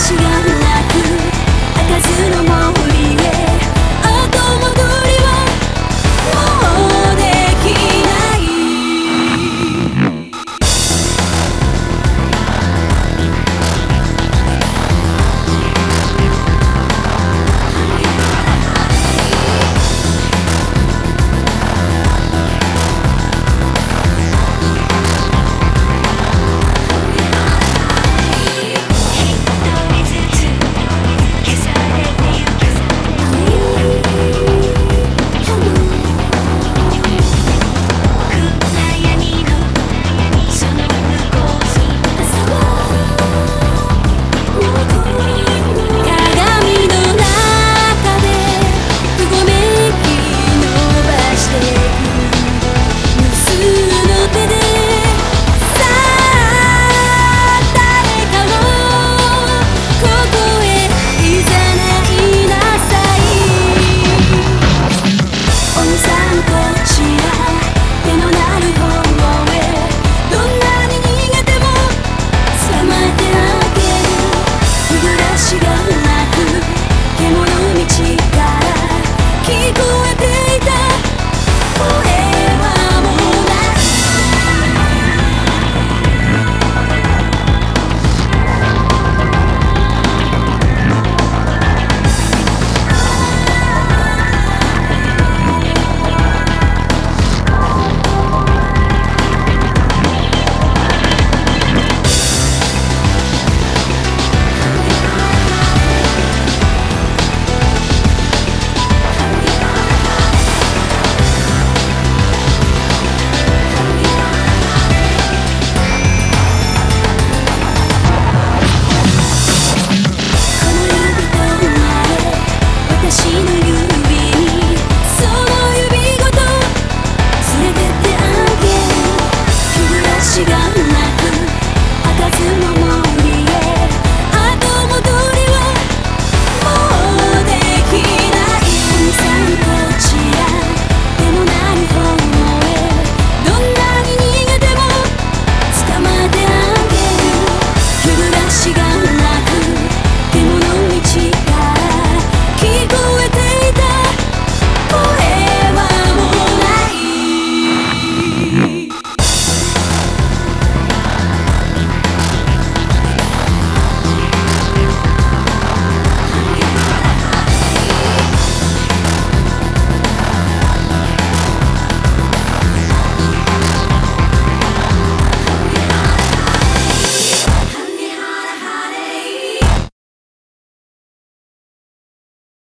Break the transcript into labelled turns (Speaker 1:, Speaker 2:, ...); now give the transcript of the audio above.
Speaker 1: 시간.